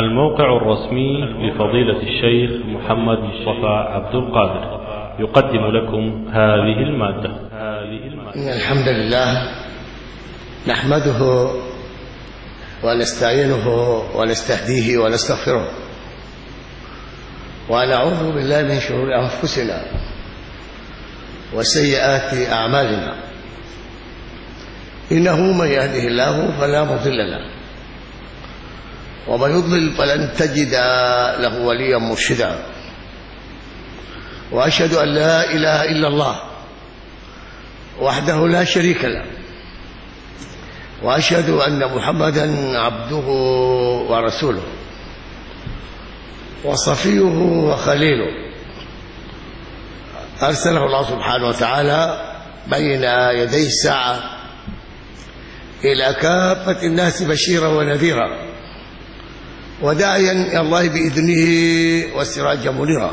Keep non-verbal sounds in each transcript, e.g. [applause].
الموقع الرسمي لفضيلة الشيخ محمد مصطفى عبد القادر. يقدم لكم هذه المادة. إن الحمد لله نحمده ونستعينه ونستهديه ونستغفره. ونعوذ بالله من شرور أنفسنا وسيئات أعمالنا. إنه من يهده الله فلا مضل له. ومن يضلل فلن تجد له وليا مرشدا. وأشهد أن لا إله إلا الله وحده لا شريك له. وأشهد أن محمدا عبده ورسوله وصفيه وخليله. أرسله الله سبحانه وتعالى بين يدي الساعة إلى كافة الناس بشيرا ونذيرا. وداعيا إلى الله بإذنه وسراجا منيرا.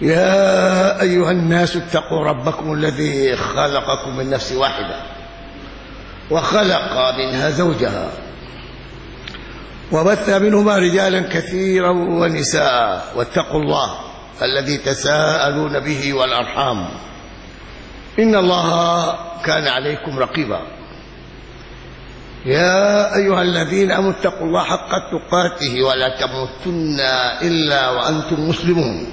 يا أيها الناس اتقوا ربكم الذي خلقكم من نفس واحدة وخلق منها زوجها وبث منهما رجالا كثيرا ونساء واتقوا الله الذي تساءلون به والأرحام. إن الله كان عليكم رقيبا. يا أيها الذين أمنوا اتقوا الله حق تقاته ولا تموتن إلا وأنتم مسلمون.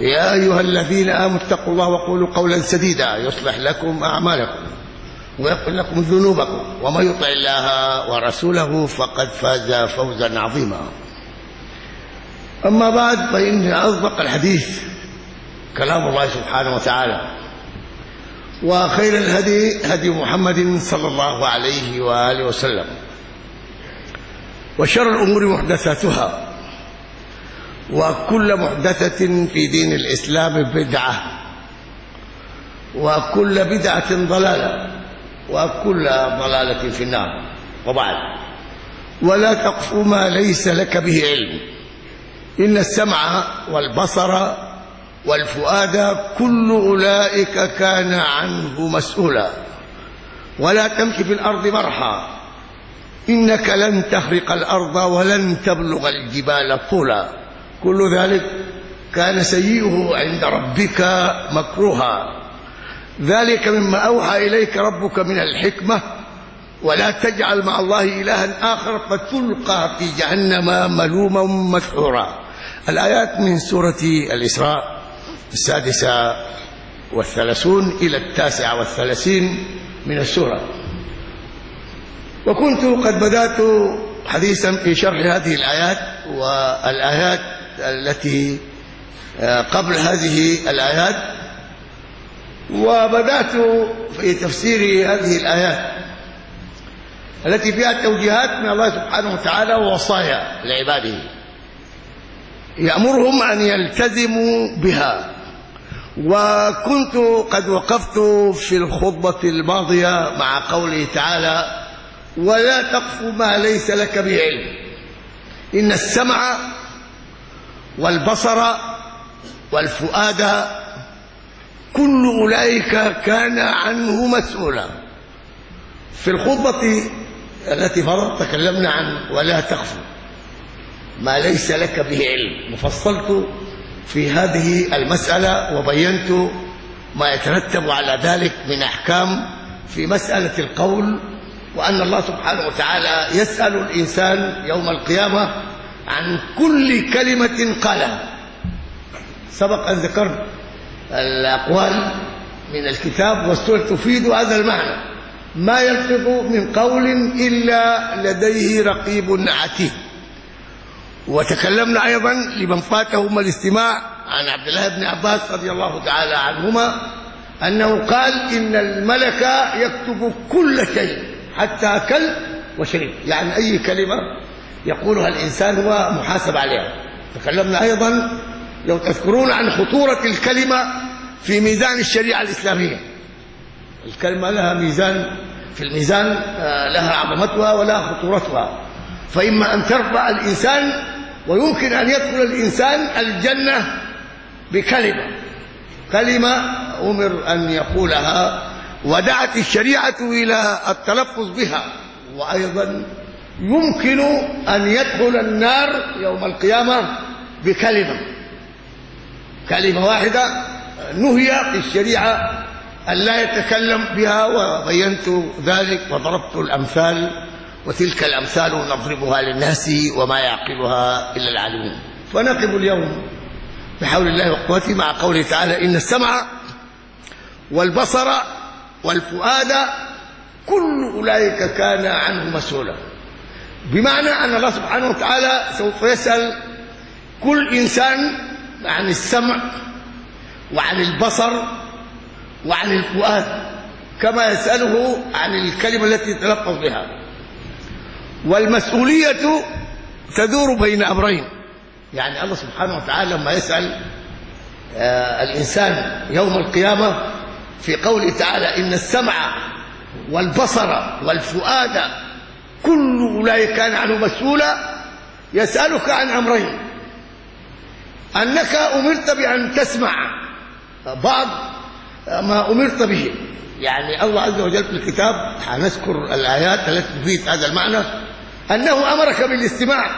يا أيها الذين آمنوا اتقوا الله وقولوا قولا سديدا يصلح لكم أعمالكم ويغفر لكم ذنوبكم. ومن يطع الله ورسوله فقد فاز فوزا عظيما. أما بعد فإن أصدق الحديث كلام الله سبحانه وتعالى. وخير الهدي هدي محمد صلى الله عليه وآله وسلم. وشر الأمور محدثاتها. وكل محدثة في دين الإسلام بدعة. وكل بدعة ضلالة. وكل ضلالة في النار. وبعد. ولا تقف ما ليس لك به علم. إن السمع والبصر والفؤاد كل أولئك كان عنه مسؤولا. ولا تمشي في الأرض مرحا. إنك لن تخرق الأرض ولن تبلغ الجبال طولا. كل ذلك كان سيئه عند ربك مكروها. ذلك مما أوحى إليك ربك من الحكمة. ولا تجعل مع الله إلها آخر فتلقى في جهنم ملوما مسحورا الآيات من سورة الإسراء. السادسة والثلاثون إلى التاسعة والثلاثين من السورة. وكنت قد بدأت حديثا في شرح هذه الآيات والآيات التي قبل هذه الآيات وبدأت في تفسير هذه الآيات التي فيها توجيهات من الله سبحانه وتعالى ووصايا لعباده. يأمرهم أن يلتزموا بها. وكنت قد وقفت في الخطبة الماضية مع قوله تعالى ولا تقف ما ليس لك به علم إن السمع والبصر والفؤاد كل أولئك كان عنه مسؤولا. في الخطبة التي فرضت تكلمنا عن ولا تخف ما ليس لك به علم وفصلت في هذه المسألة وبينت ما يترتب على ذلك من أحكام في مسألة القول وأن الله سبحانه وتعالى يسأل الإنسان يوم القيامة عن كل كلمة قالها. سبق أن ذكرت الأقوال من الكتاب والسورة تفيد هذا المعنى. ما يلفظ من قول إلا لديه رقيب عتيد. وتكلمنا أيضا لمن فاتهم الاستماع عن عبد الله بن عباس رضي الله تعالى عنهما أنه قال إن الملك يكتب كل شيء حتى أكل وشرب يعني أي كلمة يقولها الإنسان هو محاسب عليها. تكلمنا أيضا لو تذكرون عن خطورة الكلمة في ميزان الشريعة الإسلامية. الكلمة لها ميزان في الميزان لها عظمتها ولها خطورتها. فإما أن ترفع الإنسان ويمكن أن يدخل الإنسان الجنة بكلمة. كلمة أمر أن يقولها ودعت الشريعة إلى التلفظ بها. وأيضا يمكن أن يدخل النار يوم القيامة بكلمة. كلمة واحدة نهي في الشريعة أن لا يتكلم بها وبينت ذلك وضربت الأمثال وتلك الأمثال نضربها للناس وما يعقلها إلا العالمون. فنقف اليوم بحول الله وقوته مع قوله تعالى إن السمع والبصر والفؤاد كل أولئك كان عنه مسؤولا. بمعنى أن الله سبحانه وتعالى سوف يسأل كل إنسان عن السمع وعن البصر وعن الفؤاد كما يسأله عن الكلمة التي تلفظ بها. والمسؤولية تدور بين أمرين. يعني الله سبحانه وتعالى لما يسأل آه الإنسان يوم القيامة في قوله تعالى إن السمع والبصر والفؤاد كل أولئك كان عنه مسؤولا يسألك عن أمرين أنك أمرت بأن تسمع بعض ما أمرت به. يعني الله عز وجل في الكتاب هنذكر الآيات التي تفيد هذا المعنى أنه أمرك بالاستماع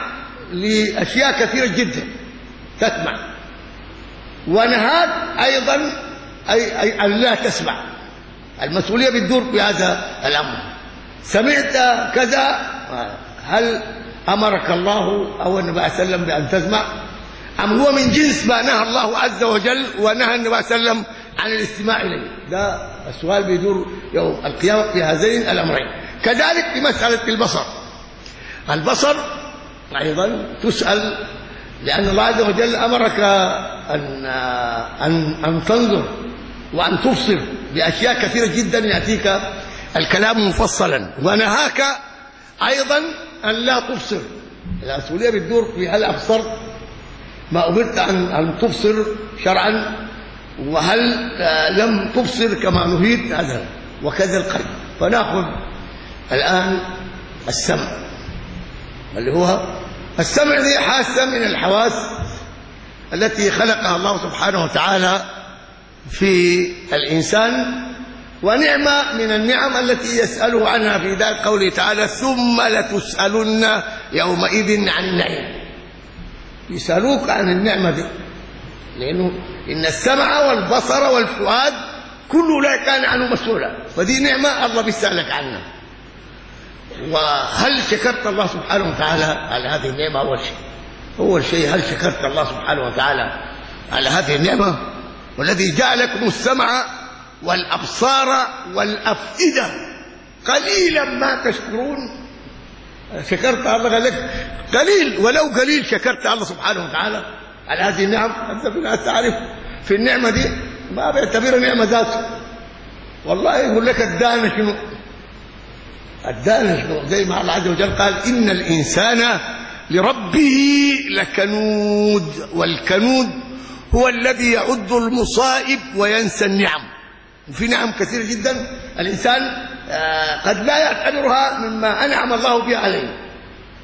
لأشياء كثيرة جدا تسمع. ونهاك أيضا أي, أي أن لا تسمع. المسؤولية بتدور في هذا الأمر. سمعت كذا هل أمرك الله أو النبي صلى الله عليه وسلم بأن تسمع؟ أم هو من جنس ما نهى الله عز وجل ونهى النبي صلى الله عليه وسلم عن الاستماع إليه؟ ده السؤال بيدور يوم القيامة في هذين الأمرين. كذلك في مسألة البصر. البصر أيضا تسأل لأن الله عز وجل أمرك أن, أن, أن تنظر وأن تبصر بأشياء كثيرة جدا يأتيك الكلام مفصلا. ونهاك أيضا أن لا تبصر. المسؤولية بتدور في هل أبصرت ما أمرت أن, أن تبصر شرعا وهل لم تبصر كما نهيت هذا وكذا القلب. فنأخذ الآن السمع. اللي هو السمع دي حاسة من الحواس التي خلقها الله سبحانه وتعالى في الإنسان ونعمة من النعم التي يسأله عنها في ذلك قوله تعالى ثم لتسألن يومئذ عن النعيم. يسألوك عن النعمة دي لأنه إن السمع والبصر والفؤاد كل لا كان عنه مسؤولا فدي نعمة الله بيسألك عنها. وهل شكرت الله سبحانه وتعالى على هذه النعمة؟ أول شيء. أول شيء هل شكرت الله سبحانه وتعالى على هذه النعمة؟ والذي جعلكم السمع والأبصار والأفئدة. قليلا ما تشكرون. شكرت الله قال لك. قليل ولو قليل شكرت الله سبحانه وتعالى على هذه النعم. في ناس تعرف في النعمة دي ما بيعتبرها نعمة ذاته والله يقول لك ادانا شنو؟ ادانا شنو زي ما الله عز وجل قال إن الإنسان لربه لكنود والكنود هو الذي يعد المصائب وينسى النعم. وفي نعم كثيرة جدا الإنسان قد لا يعتبرها مما أنعم الله بها عليه.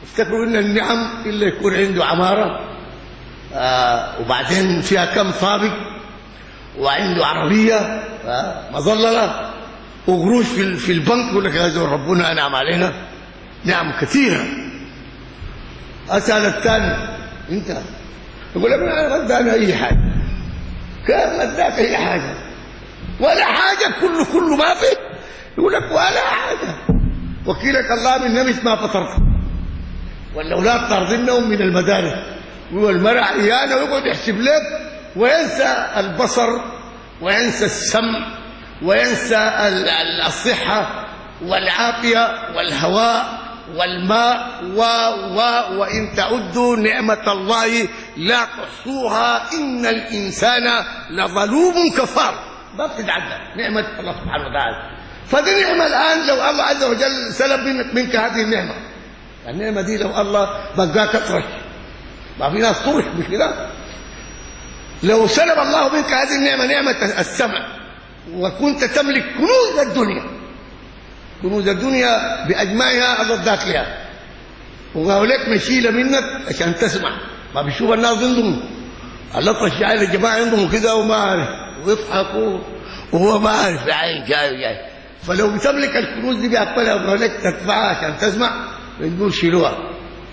افتكروا إن النعم إلا يكون عنده عمارة وبعدين فيها كم طابق وعنده عربية مظللة وقروش في في البنك يقول لك هذا ربنا أنعم علينا. نعم كثيرة. أسأل الثاني أنت. يقول لك ما ادانا أي حاجة. كان ما اداك أي حاجة؟ ولا حاجة كله كله ما في. يقول لك ولا حاجة. وكيلك الله من نمت ما فطرت. والأولاد طاردنهم من المدارس. والمرأة عيانة ويقعد يحسب لك. وينسى البصر. وينسى السمع وينسى الصحة والعافية والهواء والماء و و وإن تعدوا نعمة الله لا تحصوها إن الإنسان لظلوم كفار. ما بتتعدى نعمة الله سبحانه وتعالى. فدي نعمة الآن لو الله عز وجل سلب منك, منك هذه النعمة. النعمة دي لو الله بقاك تطرش ما في ناس طرش مش كده؟ لو سلب الله منك هذه النعمة نعمة السمع. وكنت تملك كنوز الدنيا. كنوز الدنيا بأجمعها الله اداك لها وهؤلاء مشيلة منك عشان تسمع. ما بيشوف الناس عندهم. الأطرش جاي الجماعة عندهم كده وما عارف. ويضحكوا. وهو ما عارف. عين جاي جاي. فلو بتملك الكنوز دي بأقبلها وهؤلاء تدفعها عشان تسمع بنقول شيلوها.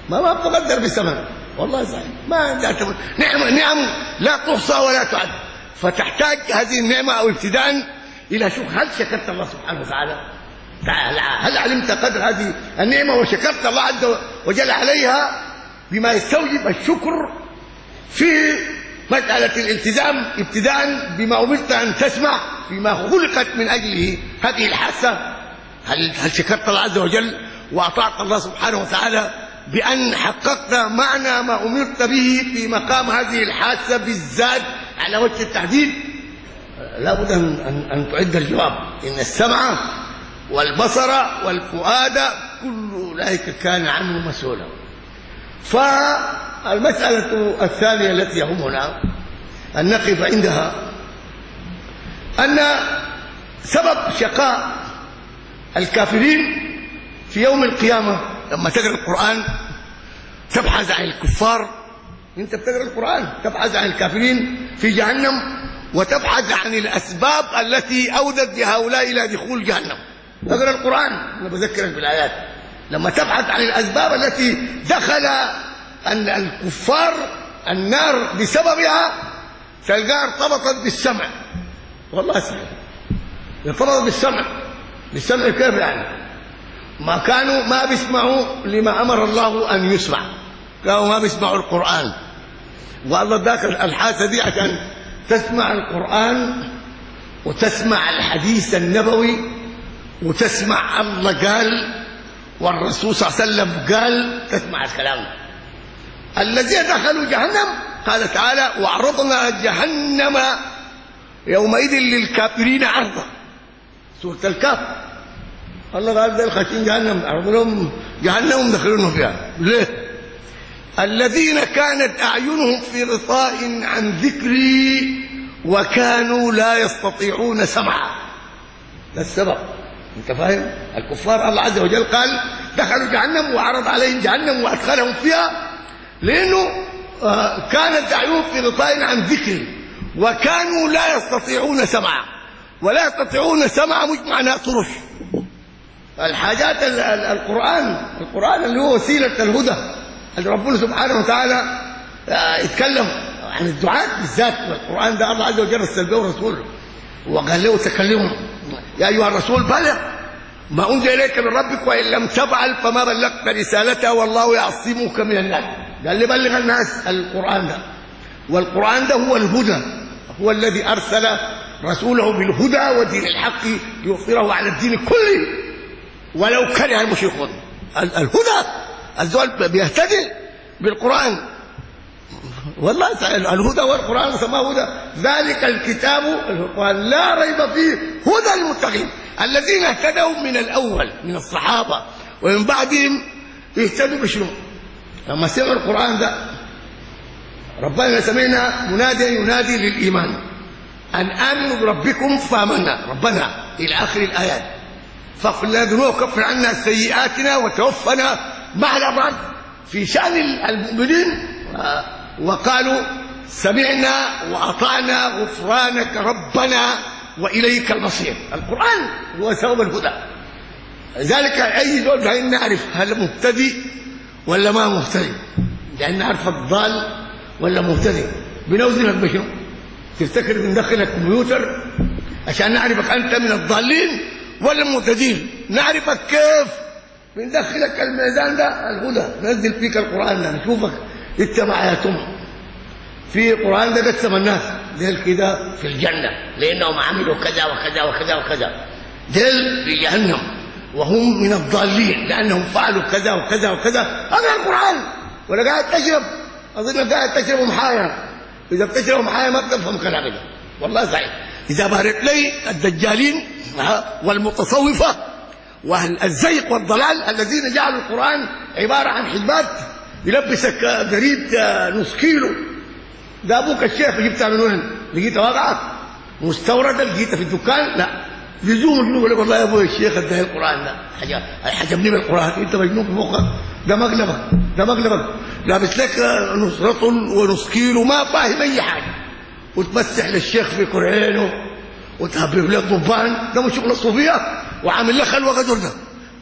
ما ما بتقدر بثمن والله صحيح. ما عندها نعم نعم. لا تحصى ولا تعد. فتحتاج هذه النعمة أو ابتداء إلى شوف هل شكرت الله سبحانه وتعالى؟ تعالى هل علمت قدر هذه النعمة وشكرت الله عز وجل عليها بما يستوجب الشكر في مسألة الالتزام ابتداء بما أمرت أن تسمع بما خلقت من أجله هذه الحاسه هل هل شكرت الله عز وجل وأطعت الله سبحانه وتعالى بأن حققت معنى ما أمرت به في مقام هذه الحاسه بالذات على وجه التحديد لابد ان ان, أن تعد الجواب. إن السمع والبصر والفؤاد كل أولئك كان عنه مسؤولا. فالمسألة الثانية التي يهمنا أن نقف عندها أن سبب شقاء الكافرين في يوم القيامة لما تقرأ القرآن تبحث عن الكفار انت بتقرأ القرآن تبحث عن الكافرين في جهنم وتبحث عن الأسباب التي أودت بهؤلاء إلى دخول جهنم. أقرأ القرآن أنا بذكرك بالآيات. لما تبحث عن الأسباب التي دخل ان الكفار النار بسببها تلقاها ارتبطت بالسمع. والله صحيح. ارتبطت بالسمع. بالسمع كيف يعني؟ ما كانوا ما بيسمعوا لما أمر الله أن يسمع. كانوا ما بيسمعوا القرآن. والله ذاك الحاسه دي عشان تسمع القرآن وتسمع الحديث النبوي وتسمع الله قال والرسول صلى الله عليه وسلم قال تسمع الكلام. الذين دخلوا جهنم قال تعالى وعرضنا جهنم يومئذ للكافرين عرضا. سورة الكهف. الله قال ذل خاشين جهنم عرض لهم جهنم دخلونهم فيها. ليه؟ الذين كانت أعينهم في غطاء عن ذكري وكانوا لا يستطيعون سمعا. ده السبب. أنت فاهم؟ الكفار الله عز وجل قال دخلوا جهنم وعرض عليهم جهنم وأدخلهم فيها لأنه كانت أعينهم في غطاء عن ذكري وكانوا لا يستطيعون سمعا. ولا يستطيعون سمعا مش معناه الحاجات القرآن القرآن اللي هو وسيلة الهدى. ربنا سبحانه وتعالى يتكلم عن الدعاء بالذات والقران ده الله عز وجل ارسل به رسوله. وقال له تكلموا يا أيها الرسول بلغ ما أنزل إليك من ربك وإن لم تفعل فما بلغت رسالته والله يعصمك من الناس. قال لي بلغ الناس القرآن ده. والقرآن ده هو الهدى. هو الذي أرسل رسوله بالهدى ودين الحق ليظهره على الدين كله. ولو كره المشركون. الهدى. الزول بيهتدي بالقرآن. والله الهدى والقرآن سماه هدى. ذلك الكتاب القرآن. لا ريب فيه هدى المتقين الذين اهتدوا من الأول من الصحابة ومن بعدهم يهتدوا بشنو؟ لما سمعوا القرآن ده. ربنا سمعنا مناديا ينادي للإيمان. أن آمنوا بربكم فآمنا. ربنا إلى آخر الآيات. فاغفر لنا ذنوبنا وكفر عنا سيئاتنا وتوفنا مع الابرار في شأن المؤمنين وقالوا سمعنا وأطعنا غفرانك ربنا وإليك المصير. القرآن هو سبب الهدى. ذلك أي دول عايزين نعرف هل مهتدي ولا ما مهتدي. لأن نعرف الضال ولا مهتدي. بنوزنك بشنو؟ تفتكر بندخل الكمبيوتر عشان نعرفك أنت من الضالين ولا المهتدين. نعرفك كيف؟ بندخلك الميزان ده الهدى. نزل فيك القرآن ده نشوفك. انت معاياتهم في القران ده قسم الناس. ديل كده في الجنة. لأنهم عملوا كذا وكذا وكذا وكذا. ديل في جهنم. وهم من الضالين. لأنهم فعلوا كذا وكذا وكذا. هذا القرآن. ولا قاعد تشرب. أظن قاعد تشرب محايا. إذا بتشرب محايا ما بتفهم كلامي ده. والله صحيح إذا بارك لي الدجالين والمتصوفة وأهل الزيق والضلال الذين جعلوا القرآن عبارة عن حجبات. يلبسك قريب نص كيلو. ده أبوك الشيخ جبتها من وين لقيتها واقعه مستورده لقيتها في الدكان. لا. يزوم يقول لك والله يا أبوي الشيخ اداني القرآن. ده حاجة. حجبني بالقرآن. أنت مجنون في مخك. ده مقلبك. ده مقلبك. لابس لك نص رطل ونص كيلو. ما فاهم أي حاجة. وتمسح للشيخ في كرعينه وتهبب لك ضبان ده مش شغل الصوفية. وعامل لك خلوة غدر ده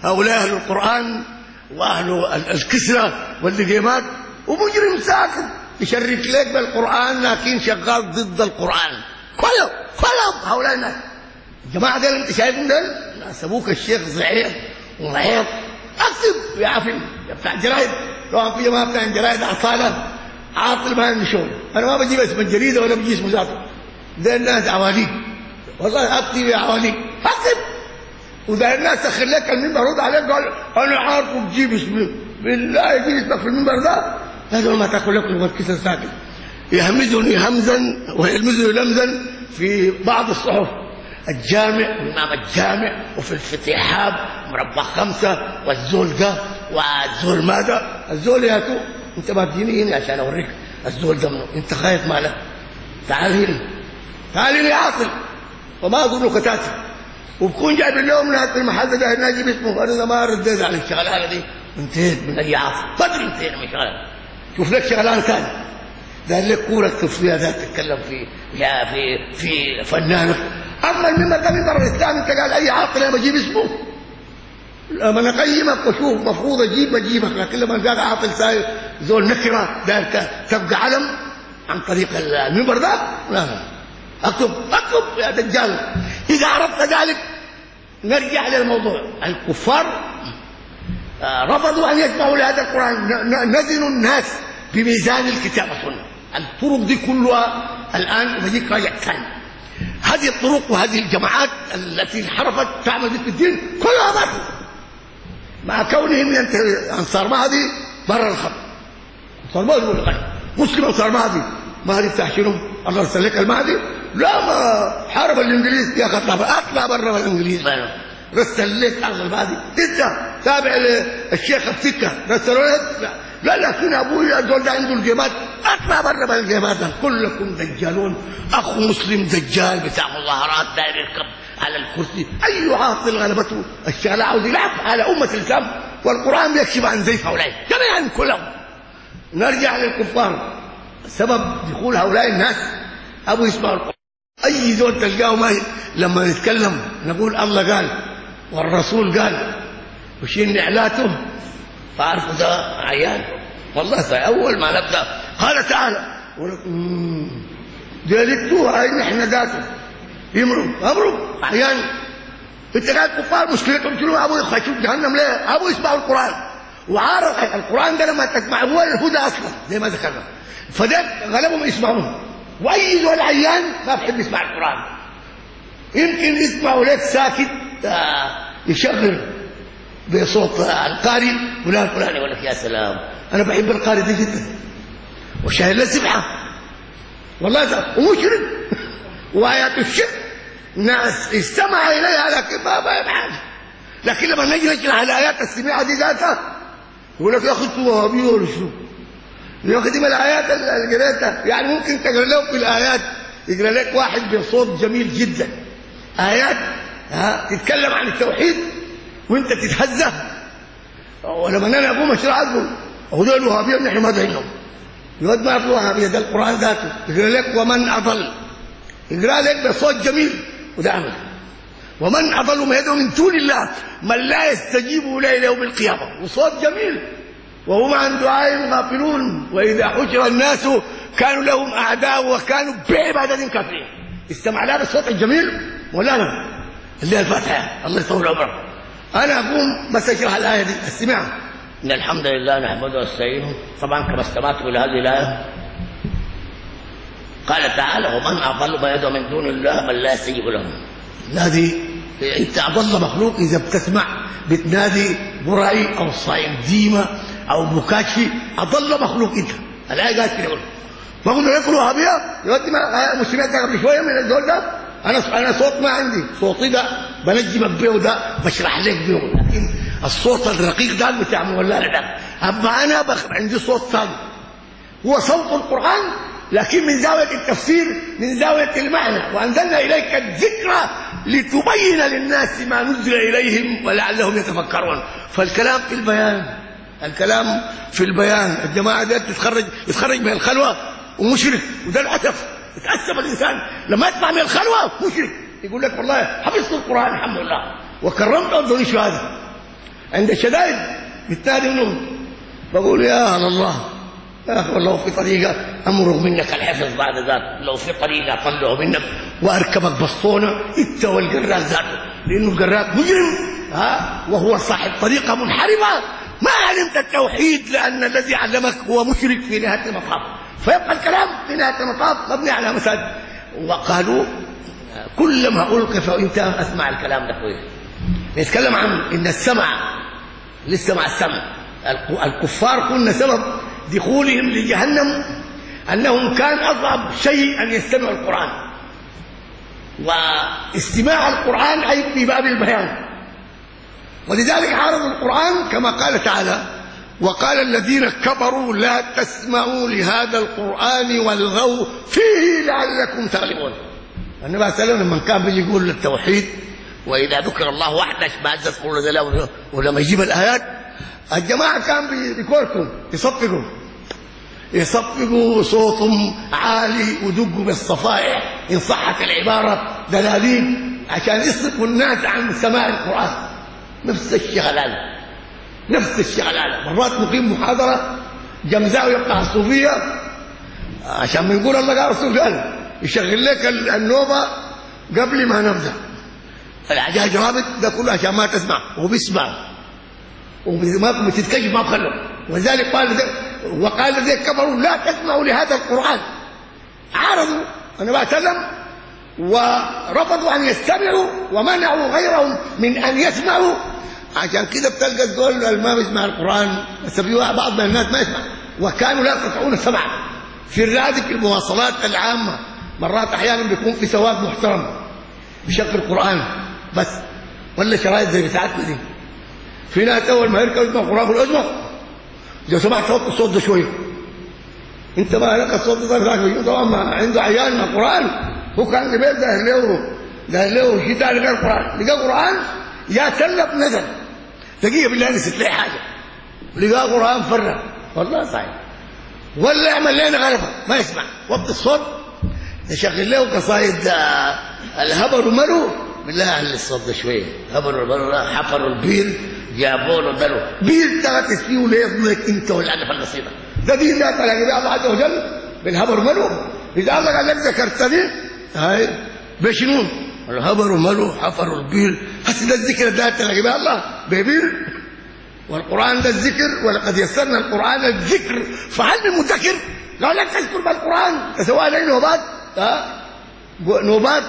هؤلاء أهل القرآن وأهل الكسرى واللقيمات ومجرم ساكت يشرك لك بالقرآن لكن شغال ضد القرآن. كلهم كلهم هؤلاء الناس. الجماعه دول انت شايفهم دول ناس أبوك الشيخ زعيم وضعيف أكتب يا عفن يا بتاع جرايد لو في جماعة بتاع جرايد عطاله عاطل ما عنده شغل أنا ما بجيب اسم الجريدة ولا بجي اسم ذاته. ده الناس عواليق. والله أكتب يا عواليق. أكتب. وده الناس تخليك لك المنبر رد عليك قال أنا عارف تجيب اسمي بالله يجي اسمك في المنبر ده. هذا ما تاكل لكم والكسر ساكت يهمزني همزا ويلمزني لمزا في بعض الصحف الجامع وامام الجامع وفي الفتيحاب مربع خمسة والزول ده والزول ماذا؟ الزول يا تو أنت ما تجيني هنا عشان أوريك الزول ده أنت خايف ماله؟ تعال هنا. تعال هنا يا عاطل وما أظنك تأتي. وبكون جايب اليوم في المحل ده هنا أجيب اسمه. أنا ما رديت على الشغلانه دي انتهيت من أي عاصف بدري انتهيت من الشغلانه شوف لك شغلانه ثانية قال لك كورة فيها ذات تتكلم في يا في في فنان أما المنبر ده منبر الإسلام أنت قال أي عاقل أنا بجيب اسمه؟ لما أنا أقيمك وأشوف مفروض أجيب بجيبك لكن لما قال عاطل ساي زول نكرة ده تبقى علم عن طريق المنبر ده لا. أكتب أكتب يا دجال. إذا عرفت ذلك نرجع للموضوع. الكفار رفضوا أن يسمعوا لهذا القرآن. نزنوا الناس بميزان الكتاب والسنة. الطرق دي كلها الآن بجيك راجع ثاني هذه الطرق وهذه الجماعات التي انحرفت تعمل في الدين كلها باطل مع كونهم أنصار مهدي برا الخط أنصار مهدي مسلم أنصار مهدي. مهدي بتاع شنو الله ارسل لك المهدي. لا ما حارب الإنجليز. يا أخي اطلع اطلع برا الإنجليز. رسل لك ارض المهدي. انت تابع الشيخ السكه رسلوا لك لا لكن أبوي الزول ده عنده الجيبات اطلع برا من الجيبات كلكم دجالون. أخو مسلم دجال بتاع مظاهرات داير يركب على الكرسي. أي عاطل غلبته؟ الشغله عاوز يلعب على أمة الإسلام. والقرآن بيكشف عن زيف هؤلاء. جميعا كلهم. نرجع للكفار. سبب دخول هؤلاء الناس. أبو يسمع القران أي زول تلقاه ما لما نتكلم نقول الله قال والرسول قال وشين نعلاته فعرفوا ده عيان والله أول ما نبدأ. قال تعالى جلدتوها هاي نحن ذاته يمروا أمروا عيان إنت قاعد كفار مشكلتهم شنو؟ أبو يخشوا جهنم ليه؟ أبو يسمعوا القرآن. وعارف القرآن ده لما تسمع هو الهدى أصلا زي ما ذكرنا. فده غلبهم يسمعوه وأي زول عيان ما بحب يسمع القرآن. يمكن يسمعوا لك ساكت يشغل بصوت القارئ فلان فلان يقول لك يا سلام أنا بحب القارئ ده جدا. وشايل له والله ده ومشرك [laughs] وآيات الشرك ناس استمع إليها لكن ما فاهم حاجة لكن لما نجي نشرح الآيات السميعه دي ذاتها يقول لك يا أخي أنتوا وهابيه؟ من الآيات اللي قريتها يعني ممكن تقرأ له في الايات يقرأ لك واحد بصوت جميل جدا. آيات ها تتكلم عن التوحيد وانت تتهزه ولما أنا اقوم اشرح أقول هذول الوهابيه نحن ما دعينهم يود ما في وهابيه ده القرآن ذاته. يقرأ لك ومن أضل. يقرأ لك بصوت جميل وده عمل. ومن أضل ما يدعو من دون الله من لا يستجيب إليه يوم القيامة. وصوت جميل. وهم عن دعائهم غافلون. وإذا حشر الناس كانوا لهم أعداء وكانوا بعباده كافرين استمع لها بالصوت الجميل ولا لا اللي الفاتحة. الله يطول عمرك أنا أقوم بس اشرح الآية دي. أستمع. إن الحمد لله نحمده ونستعينه. طبعا كما استمعتم إلى هذه الآية. قال تعالى ومن أضل ما يدعو من دون الله من لا يستجيب له. نادي. انت اضل مخلوق إذا بتسمع بتنادي برعي أو صايم ديمة أو بكاشي أضل مخلوق إنت. الايه قالت كده ما قلنا لك الوهابيه دلوقتي ما مسلمين قبل شوية من الدول ده. أنا أنا صوت ما عندي. صوتي ده بنجمك بيه ده بشرح لك بيه لكن الصوت الرقيق ده بتاع مولانا ده أما أنا بخ... عندي صوت ثاني. هو صوت القرآن لكن من زاوية التفسير من زاوية المعنى. وأنزلنا إليك الذكرى لتبين للناس ما نزل إليهم ولعلهم يتفكرون. فالكلام في البيان الكلام في البيان. الجماعة دي تتخرج يتخرج من الخلوة ومشرك وده الهدف. يتأسف الإنسان. لما يطلع من الخلوة مشرك. يقول لك والله حفظت القرآن الحمد لله. وكرمت افضل شهاده عند الشدائد بالتالي منهم. بقول يا الله. يا أخي والله في طريقة أمرق منك الحفظ بعد ذلك لو في طريقة أطلعه منك. وأركبك بسطونة أنت والقراء ذاته. لأنه القراء مجرم. ها؟ وهو صاحب طريقة منحرفة ما علمت التوحيد لأن الذي علمك هو مشرك في نهاية المطاف. فيبقى الكلام في نهاية المطاف مبني على مساجد. وقالوا كلما ألقي فأنت أسمع الكلام ده كويس. نتكلم عن إن السمع لسه مع السمع. الكفار كنا سبب دخولهم لجهنم أنهم كان أصعب شيء أن يستمعوا القرآن. واستماع القرآن عيب في باب البيان. ولذلك عارضوا القرآن كما قال تعالى وقال الذين كفروا لا تسمعوا لهذا القرآن والغوا فيه لعلكم تغلبون. النبي عليه وسلم لما كان بيجي يقول التوحيد وإذا ذكر الله وحده ما تذكرون ذا ولما يجيب الآيات الجماعة كان بيكوركم يصفقوا. يصفقوا صوتهم عالي ودقوا بالصفائح إن صحت العبارة دلالين عشان يصرفوا الناس عن سماع القرآن. نفس الشغلانه نفس الشغلانه مرات نقيم محاضرة جمزاويه بتاع الصوفية عشان ما يقول الله قال رسول قال يشغل لك النوبة قبل ما نبدأ. العجاج رابط ده كله عشان ما تسمع. وبيسمع وما بتتكشف ما بخلوا ولذلك قال وقال الذين كفروا لا تسمعوا لهذا القرآن. عارضوا. أنا بتكلم ورفضوا أن يستمعوا ومنعوا غيرهم من أن يسمعوا. عشان كده بتلقى الدول اللي ما بيسمع القرآن بس في بعض من الناس ما يسمع. وكانوا لا يقطعون السمع. في الرادك المواصلات العامة مرات أحيانا بيكون في سواق محترم بشكل قران بس ولا شرايط زي بتاعتنا دي. في ناس أول ما يركب يسمع القرآن يقول اسمع لو سمعت صوت الصوت ده شوية. انت ما لك الصوت ده طبعا عنده عيال مع القرآن. في بيت ده له ده له شيء ثاني غير القرآن. لقى قرآن يا سلف نزل. دقيقه بالله نسيت لي حاجة؟ لقى قرآن فرق والله صحيح. ولا يعمل لنا غلبه ما يسمع. وقت الصوت. نشغل له قصايد الهبر وملو بالله الصوت ده شوية. هبر وملو حفروا البير جابوا له دلو بير تغتس فيه يفضلك أنت والعنف النصيبه ده بير ده تلاقي الله عز وجل بالهبر وملو اذا الله قال لك ذكرتني هاي؟ بشنو الهبر وملو حفروا البير هسه ده الذكر ده تلاقي الله. ببير والقرآن ده الذكر. ولقد يسرنا القرآن الذكر. فهل من مذكر. لو لك تذكر بالقرآن. سواء لي نوبات ها؟ نوبات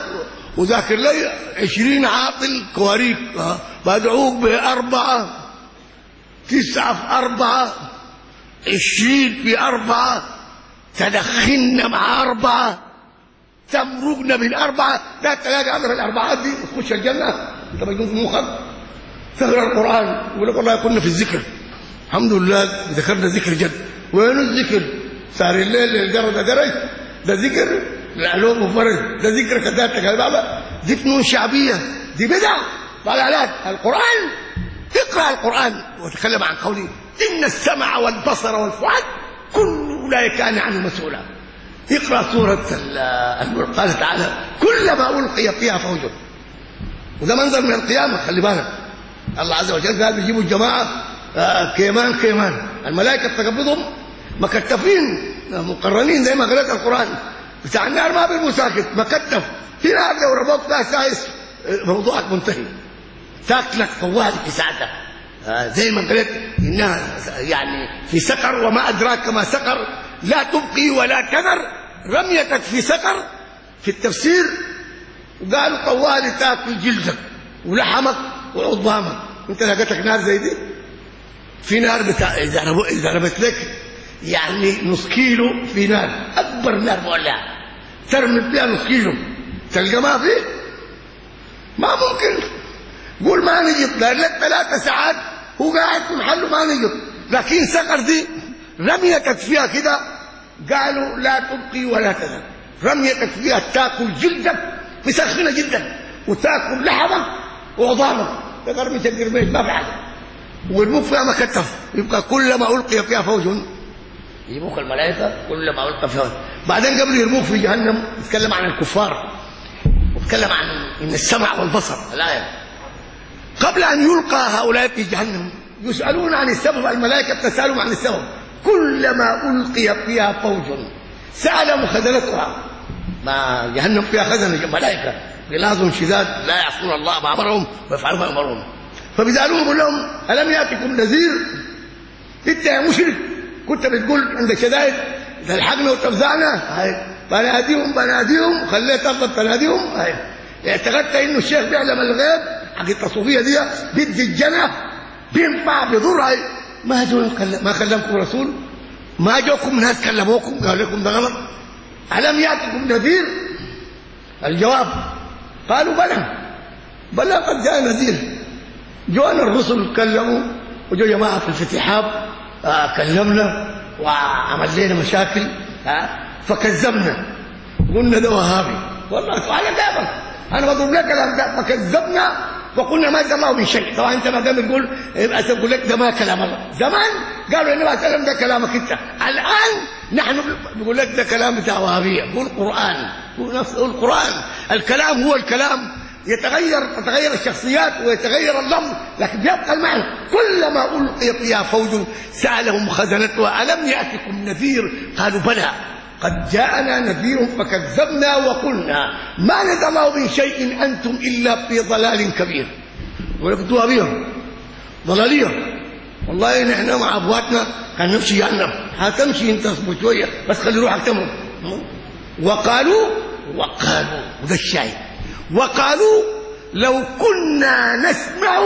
وذاكر لي عشرين عاطل كواريك. بدعوك بأربعة. تسعة في أربعة. عشرين في أربعة تدخلنا مع أربعة. تمرقنا بالأربعة. لا تلاقي عمر الأربعات دي تخش الجنة. أنت مجنون في مخك تقرأ القرآن. يقول لك والله كنا في الذكر. الحمد لله ذكرنا ذكر جد. وين الذكر؟ صار الليل الجرى ده درج ده ذكر العلوم وفرج ده ذكر كذاب كذاب دي فنون شعبية. دي بدع ضلالات القرآن. اقرا القرآن وتكلم عن قوله إن السمع والبصر والفؤاد كل أولئك كان عنه مسؤولا. اقرأ سورة قال تعالى كلما ألقي فيها فوج وده منظر من القيامة خلي بالك. الله عز وجل قال بيجيبوا الجماعة آه كيمان كيمان. الملائكة تقبضهم مكتفين مقرنين زي ما قرأت القرآن. بتاع النار ما بيبقوا ساكت مكتف. في نار لو ربطت فيها سايس موضوعك منتهي. تاكلك في ساعتها آه زي ما قلت إنها يعني في سقر وما أدراك ما سقر. لا تبقي ولا تذر رميتك في سقر في التفسير قالوا طوالي تاكل جلدك ولحمك وعظامك. انت لقيتك نار زي دي؟ في نار بتاع إذا رب... إذا رمت لك يعني نص كيلو في نار أكبر نار مولعه ترمي فيها نص كيلو. تلقى ما في؟ ما ممكن. قول ما لأن لك ثلاثة ساعات هو قاعد في محله ما نجت لكن سقر دي رميتك فيها كده قالوا لا تبقي ولا تذر رميتك فيها تاكل جلدك مسخنة جدا وتاكل لحمك وعظامك تقرمش القرميش ما حاجة والموك فيها مكتف يبقى كلما ألقي فيها فوج. يجيبوك الملائكة كلما القى فيها بعدين قبل يرموك في جهنم يتكلم عن الكفار ويتكلم عن إن السمع والبصر. الايه قبل أن يلقى هؤلاء في جهنم يسألون عن السبب الملائكة تسألهم عن السبب. كلما ألقي فيها فوج سالهم خزنتها ما جهنم فيها خزنه ملائكة. غلاظ شداد لا يعصون الله ما أمرهم ويفعلون ما يامرون فبيسالوهم يقول لهم ألم يأتكم نذير؟ إنت يا مشرك. كنت بتقول عند شدائد. تلحقنا وتفزعنا. هاي. بناديهم بناديهم. خليت افضل تناديهم هاي. اعتقدت إنه الشيخ بيعلم الغيب. حقيقة الصوفيه دي بدي الجنة. بينفع بيضر هاي. ما جو ما كلمكم رسول؟ ما جوكم ناس كلموكم؟ قال لكم ده غلط. ألم يأتكم نذير؟ الجواب قالوا بلى. بلى قد جاء نذير. جوانا الرسل كلموا وجو جماعة في الفتحاب آه كلمنا وعمل لنا مشاكل آه فكذبنا. قلنا ده وهابي. والله سؤال دائما أنا بضرب لك ده فكذبنا وقلنا ما الله من شيء. طبعا أنت ما دام تقول يبقى لك ده ما كلام الله. زمان؟ قالوا النبي عليه ده كلامك أنت. الآن نحن بنقول لك ده كلام بتاع وهابية. قول قرآن. قول نفس القران الكلام هو الكلام. يتغير تتغير الشخصيات ويتغير اللفظ لكن يبقى المعنى. كلما ألقي فوج سألهم خزنتها الم يأتكم نذير؟ قالوا بلى. قد جاءنا نذير فكذبنا وقلنا ما نزل الله من شيء أنتم إلا في ضلال كبير. ولقدوها بهم ضلاليه والله نحن مع أبواتنا كان نمشي جهنم هتمشي أنت اصبر شوية؟ بس خلي روحك تمر. وقالوا وقالوا وده الشاهد. وقالوا لو كنا نسمع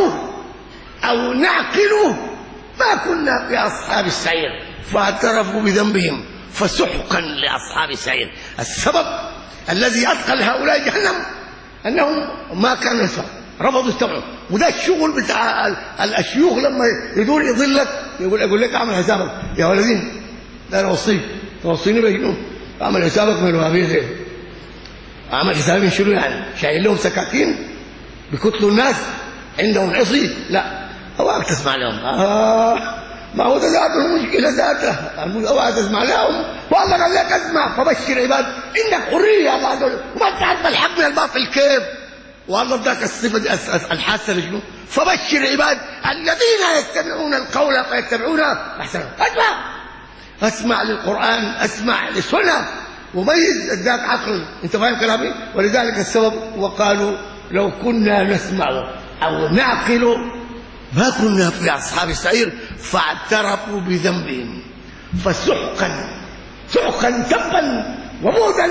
أو نعقل ما كنا في أصحاب السعير. فاعترفوا بذنبهم. فسحقا لأصحاب السعير السبب الذي ادخل هؤلاء جهنم أنهم ما كانوا يسمعوا رفضوا يستمعوا وده الشغل بتاع الشيوخ لما يدور يضلك يقول أقول لك اعمل حسابك. يا ولدين لا أنا اوصيك توصيني بجنون. اعمل حسابك من الوهابية دي. اعمل حسابي شنو يعني؟ شايل لهم سكاكين بيقتلوا الناس عندهم عصي؟ لا. اوعك تسمع لهم آه. ما هو ده ذاته. المشكلة ذاتها اوعى تسمع لهم. والله قال لك اسمع فبشر عباد إنك حريه الله وجل وما انت عارف الحق من الباطل كيف؟ والله اداك الصفة دي الحاسة لشنو فبشر عباد الذين يتبعون القول فيتبعون احسنه أسمع. أسمع للقرآن أسمع للسنة. وميز اداك عقل. أنت فاهم كلامي؟ ولذلك السبب وقالوا لو كنا نسمع أو نعقل ما كنا في أصحاب السعير. فاعترفوا بذنبهم فسحقا سحقا تبا وموتا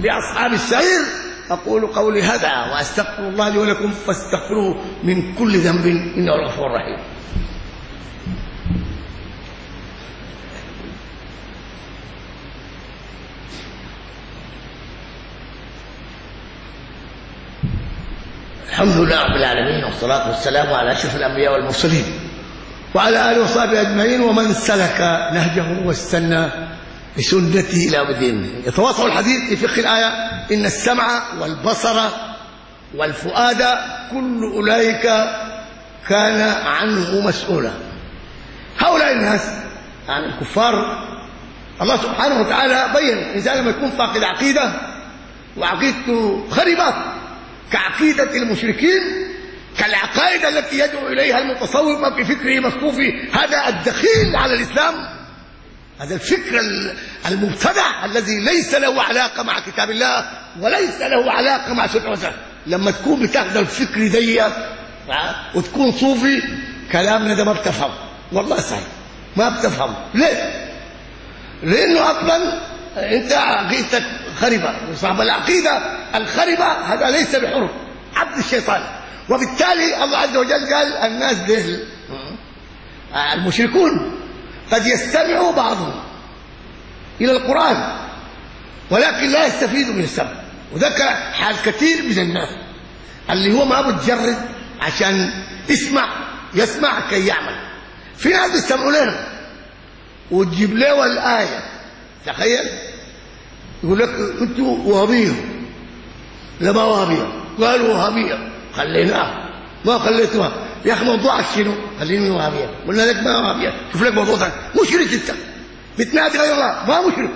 لأصحاب السعير. أقول قولي هذا وأستغفر الله لي ولكم فاستغفروه من كل ذنب إنه غفور رحيم الحمد لله رب العالمين والصلاة والسلام على أشرف الأنبياء والمرسلين. وعلى آله وصحبه أجمعين ومن سلك نهجه واستنى بسنته إلى الدين. يتواصل الحديث في فقه الآية إن السمع والبصر والفؤاد كل أولئك كان عنه مسؤولا. هؤلاء الناس يعني الكفار الله سبحانه وتعالى بين الإنسان لما يكون فاقد عقيدة وعقيدته خربت كعقيدة المشركين كالعقائد التي يدعو إليها المتصوفة بفكره مصطوفي هذا الدخيل على الإسلام. هذا الفكر المبتدع الذي ليس له علاقة مع كتاب الله وليس له علاقة مع سنة وسلم لما تكون بتاخذ الفكر دي وتكون صوفي كلامنا ده ما بتفهم. والله صحيح ما بتفهم. ليه؟ لأنه أصلا أنت عقيدتك خربه وصاحب العقيدة الخربه هذا ليس بحر عبد الشيطان. وبالتالي الله عز وجل قال الناس ده المشركون قد يستمع بعضهم إلى القرآن ولكن لا يستفيدوا من السمع. وذكر حال كثير من الناس اللي هو ما بتجرد عشان يسمع يسمع كي يعمل. في ناس بيستمعوا لنا وتجيب له الآية. تخيل. يقول لك أنتوا وهابيه لا ما وهابيه قالوا وهابيه خليناها ما خليتوها يا أخي موضوعك شنو؟ خليني وهابيه قلنا لك ما وهابيه شوف لك موضوع ثاني. مشرك أنت. بتنادي غير الله. ما مشرك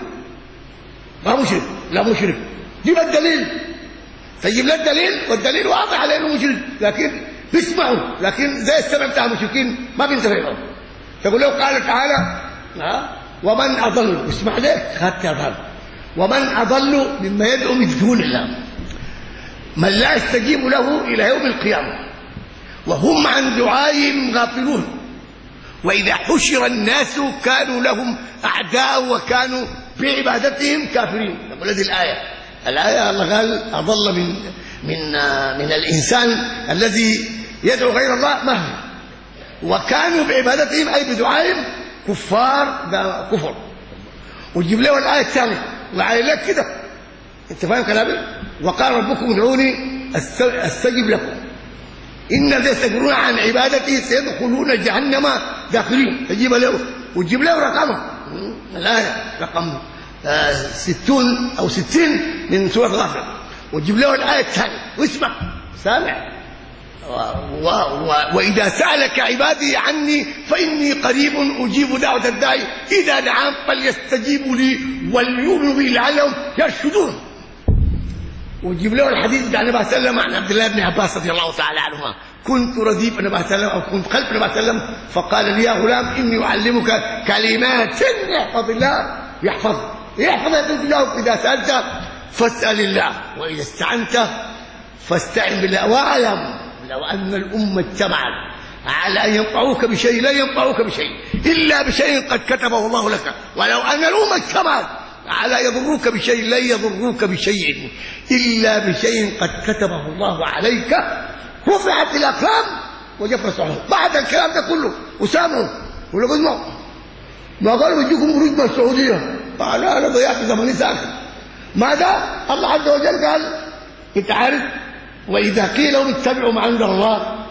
ما مشرك لا مشرك جيب الدليل تجيب لك الدليل والدليل واضح على إنه مشرك لكن بيسمعوا لكن زي السمع بتاع المشركين ما بينتفعوا. تقول له قال تعالى ها؟ ومن أضل. اسمع ليه خدت اضل ومن أضل مما يدعو من دون الله. من لا يستجيب له إلى يوم القيامة. وهم عن دعائهم غافلون. وإذا حشر الناس كانوا لهم أعداء وكانوا بعبادتهم كافرين. نقول هذه الآية. الآية الله قال أضل من من من الإنسان الذي يدعو غير الله مهما. وكانوا بعبادتهم أي بدعائهم كفار ده كفر. وتجيب له الآية الثانية. وعلى لك كده. أنت فاهم كلامي؟ وقال ربكم ادعوني أستجب لكم. إن الذين يستكبرون عن عبادتي سيدخلون جهنم داخلين. تجيب له وتجيب له رقمه الايه رقم آه ستون أو ستين من سورة غافر وتجيب له الآية الثانية. واسمع سامع. و و وإذا سألك عبادي عني فإني قريب أجيب دعوة الداعي. إذا دعان فليستجيبوا لي وليؤمنوا بي لعلهم يرشدون. وجيب له الحديث بتاع النبي صلى الله عليه وسلم عن عبد الله بن عباس رضي الله تعالى عنهما. كنت رديف النبي صلى الله عليه وسلم أو كنت خلف النبي صلى الله عليه وسلم فقال لي يا غلام إني أعلمك كلمات يحفظ الله يحفظ يحفظ الله إذا سألت فاسأل الله وإذا استعنت فاستعن بالله واعلم لو أن الأمة اجتمعت على أن ينفعوك بشيء لا ينفعوك بشيء إلا بشيء قد كتبه الله لك. ولو أن الأمة اجتمعت على يضروك بشيء لا يضروك بشيء. إلا بشيء قد كتبه الله عليك. رفعت الأقلام وجف الصحف بعد الكلام ده كله وساموا ولا قلنا ما قالوا بديكم خروج من السعودية. قال أنا ضيعت زماني ساكت ماذا؟ الله عز وجل قال أنت عارف وإذا قيل لهم اتبعوا ما عند الله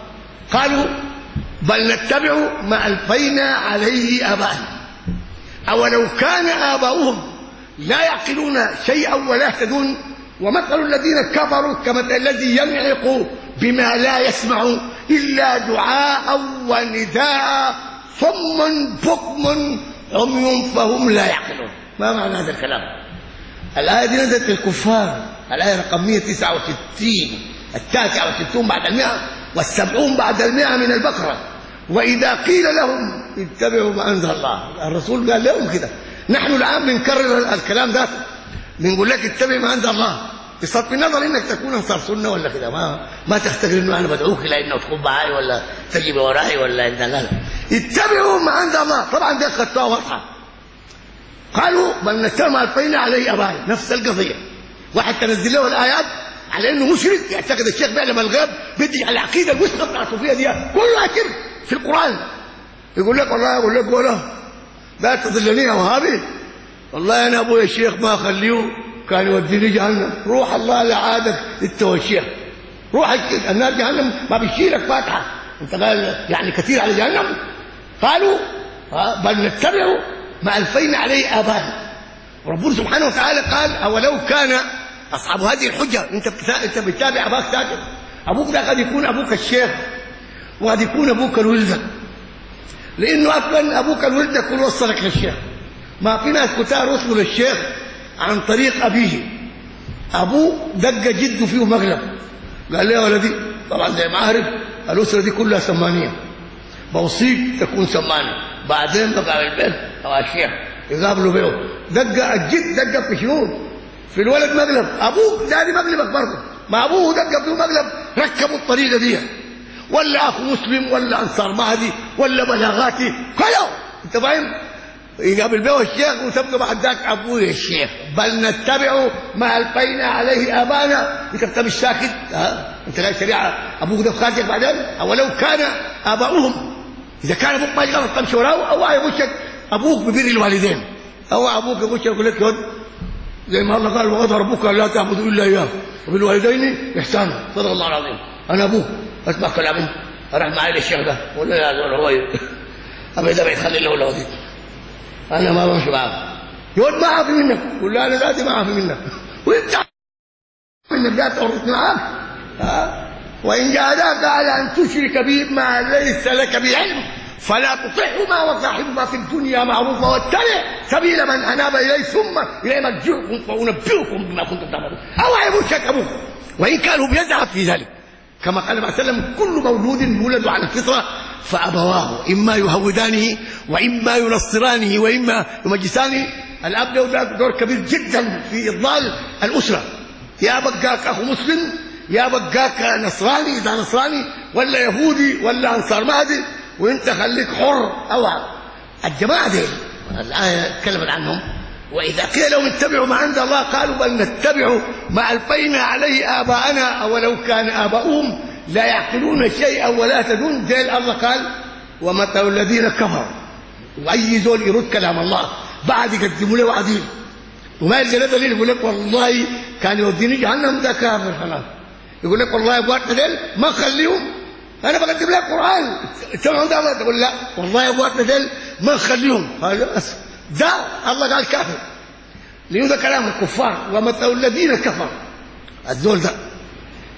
قالوا بل نتبع ما ألفينا عليه آباءنا. أولو كان آباؤهم لا يعقلون شيئا ولا يهتدون ومثل الذين كفروا كمثل الذي ينعق بما لا يسمع إلا دعاء ونداء صم بكم عمي فهم لا يعقلون. ما معنى هذا الكلام؟ الآية دي نزلت للكفار الآية رقم 169 التاسعة والستون بعد المئة والسبعون بعد المئة من البقرة. وإذا قيل لهم اتبعوا ما أنزل الله الرسول قال لهم كده. نحن الآن بنكرر الكلام ده بنقول لك اتبع ما أنزل الله. بصرف النظر إنك تكون أنصار سنة ولا كده. ما ما تفتكر إنه أنا بدعوك إلى إنه تقوم معي ولا تجي وراي ولا ان لا اتبعوا ما عند الله. طبعا دي خطوه واضحه قالوا بل نتبع الفينا عليه ابائي نفس القضية. واحد تنزل له الآيات على إنه مشرك. يعتقد الشيخ بيعلم الغيب. بدي على العقيدة الوسطى بتاع الصوفية دي. كلها كده في القرآن. يقول لك والله يقول لك ولا لا تضلني يا وهابي. والله أنا أبويا الشيخ ما اخليه كان يوديني جهنم. روح الله لعادك انت والشيخ روح النار جهنم ما بيشيلك فاتحة. أنت قال يعني كثير على جهنم. قالوا بل نتبعوا ما ألفينا عليه ابانا ربنا سبحانه وتعالى قال أولو كان أصحاب هذه الحجة. أنت أنت بتتابع أباك ساكت أبوك ده قد يكون أبوك الشيخ وقد يكون أبوك الولد. لأنه أصلا أبوك الولد يكون وصلك للشيخ. ما في ناس كتار وصلوا للشيخ عن طريق أبيه. أبوه دق جده فيه مغلب قال له يا ولدي طبعا زي ما عارف الأسرة دي كلها سمانية. بوصيك تكون سمانة. بعدين بقى البيت أو الشيخ يقابلوا بيه دق الجد دق في شنو في الولد مقلب أبوه دادي مقلبك برضه. ما أبوه دق فيه مقلب ركبوا الطريقة دي. ولا أخو مسلم ولا أنصار مهدي ولا بلاغاتي. كله أنت فاهم؟ يقابل بيه الشيخ وتبقى بعد ذاك ابويا الشيخ. بل نتبع ما ألقينا عليه آبانا. انت بتبقى الساكت ها؟ أنت لا شريعة. أبوك ده خارجك بعدين؟ أو لو كان آباؤهم. إذا كان أبوك ما يغلط تمشي وراه أو يبوشك أبوك ببر الوالدين. أو أبوك يبوشك يقول لك يود زي ما الله قال وقضى ربك لا تعبدوا إلا إياه. وبالوالدين احسانا صدق الله العظيم. أنا أبوك. أسمع كلامي أروح معي للشيخ ده. ولا هو [laughs] ابي ده بيخلي له ولدي أنا ما بمشي معاك يقول ما أعرف منك. قول له أنا ذاتي ما أعرف منك. وانت منك ذات تورط معاك ها؟ وإن جاهداك على أن تشرك بي ما ليس لك بعلم فلا تطعهما وصاحبهما في الدنيا معروفا واتبع سبيل من أناب إلي ثم إلي مرجعكم فانبئكم بما كنتم تعملون. أو يبوشك أبوك. وإن كانوا بيزعم في ذلك. كما قال عليه وسلم كل مولود يولد على الفطرة فأبواه إما يهودانه وإما ينصرانه وإما يمجسانه. الأب له دور كبير جدا في إضلال الأسرة. يا بقاك أخو مسلم يا بقاك نصراني إذا نصراني ولا يهودي ولا أنصار مهدي وإنت خليك حر أو الجماعة دي الآية تكلمت عنهم. وإذا قيل لهم اتبعوا ما عند الله قالوا بل نتبع ما ألقينا عليه آباءنا أولو كان آباؤهم لا يعقلون شيئا ولا تدون. زي الله قال ومثل الذين كفروا. وأي زول يرد كلام الله؟ بعد يقدموا له وعدين. وما له دليل يقول لك والله كان يوديني جهنم ده كافر خلاص. يقول لك والله أبو دليل ما خليهم. أنا بقدم لك قرآن. ده تقول لا. والله أبو دليل ما خليهم. خلاص ده الله قال كافر. لأنه ده كلام الكفار ومثل الذين كفروا. الزول ده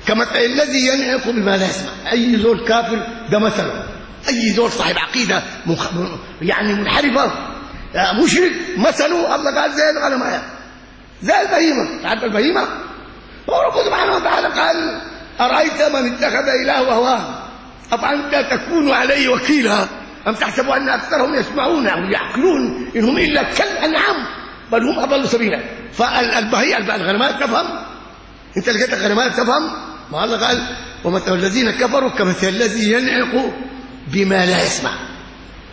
كمثل الذي ينعق بما لا يسمع. أي زول كافر؟ ده مثله. أي زول صاحب عقيدة مخ... يعني منحرفة. مشرك. مثله الله قال زي الغنم زي البهيمه تعرف البهيمه رب سبحانه وتعالى قال أرأيت من اتخذ اله هواه؟ أفأنت تكون عليه وكيلا؟ أم تحسب أن أكثرهم يسمعون أو يعقلون انهم إلا كالأنعام؟ بل هم أضل سبيلا. فالبهيمه الغنمات تفهم. انت لقيت الغنمات تفهم. ما الله قال؟ ومثل الذين كفروا كمثل الذي ينعق بما لا يسمع.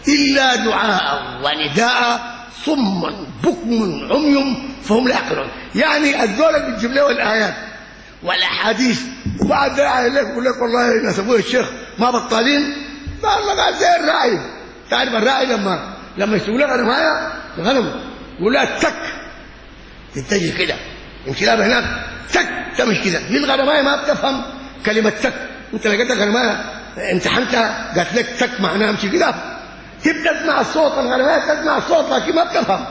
إلا دعاء ونداء صم بكم عمي فهم لا يعقلون يعني الدولة بتجيب له الآيات والأحاديث وبعد داعي لك يقول لك والله ناس أبوي الشيخ ما بطالين. الله قال زي الراعي تعرف الراعي لما لما يسوي لها غنماية غنم يقول لها تك. تتجه كده. لها هناك. تك. تمشي كده. دي الغنماية ما بتفهم كلمة تك. انت لقيتها غنماية امتحنتها قالت لك تك معناها امشي كده. تبدأ تسمع الصوت. الغنمات تسمع الصوت لكن ما بتفهم.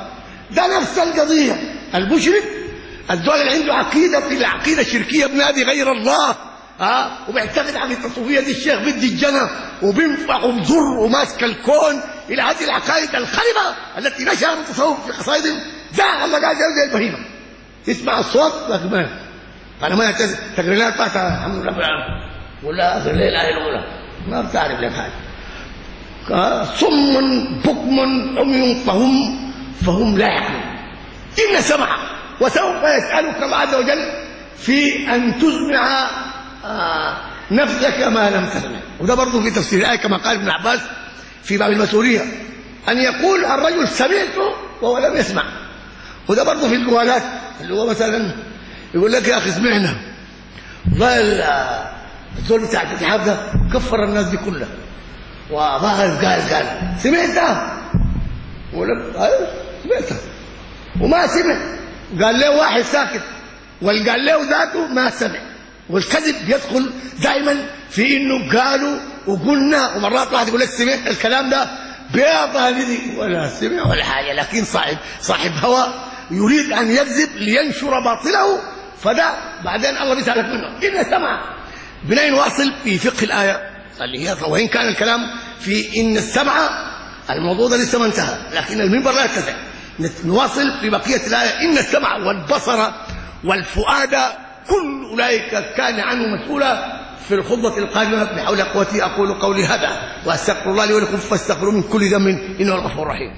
ده نفس القضية. المشرك الدول اللي عنده عقيدة في العقيده الشركيه بنادي غير الله. ها؟ أه؟ وبيعتقد عن التصوفيه دي الشيخ بدي الجنة وبينفع وبضر وماسك الكون إلى هذه العقائد الخربه التي نشرت التصوف في قصائدهم ده الله قال زي البهيمه يسمع الصوت ما أنا ما تقرينات بتاعتها الحمد لله. ولا اخر الليل الايه الاولى ما بتعرف لك حاجة. صم بكم عمي فهم فهم لا يعقلون. إن سمع وسوف يسألك الله عز وجل في أن تسمع نفسك ما لم تسمع. وده برضه في تفسير الآية كما قال ابن عباس في باب المسؤولية. أن يقول الرجل سمعت وهو لم يسمع. وده برضه في الجوالات اللي هو مثلا يقول لك يا أخي سمعنا. والله الزول بتاع الاتحاد ده كفر الناس دي كلها. وظهر قال قال سمعتها. ولا أيوه سمعتها. وما سمع. قال له واحد ساكت. واللي قال له ذاته ما سمع. والكذب يدخل دائما في إنه قالوا وقلنا ومرات واحد يقول لك سمعت الكلام ده بيضاني ولا سمع ولا حاجة لكن صاحب صاحب هوى يريد أن يكذب لينشر باطله فده بعدين الله بيسألك منه. إن سمع. بنين واصل في فقه الآية. اللي هي وإن كان الكلام في إن السمع الموضوع ده لسه ما انتهى لكن المنبر لا يتسع. نواصل في بقية الآية. إن السمع والبصر والفؤاد كل أولئك كان عنه مسؤولا في الخطبة القادمة بحول قوتي أقول قولي هذا وأستغفر الله لي ولكم فاستغفروا من كل ذنب إنه الغفور الرحيم.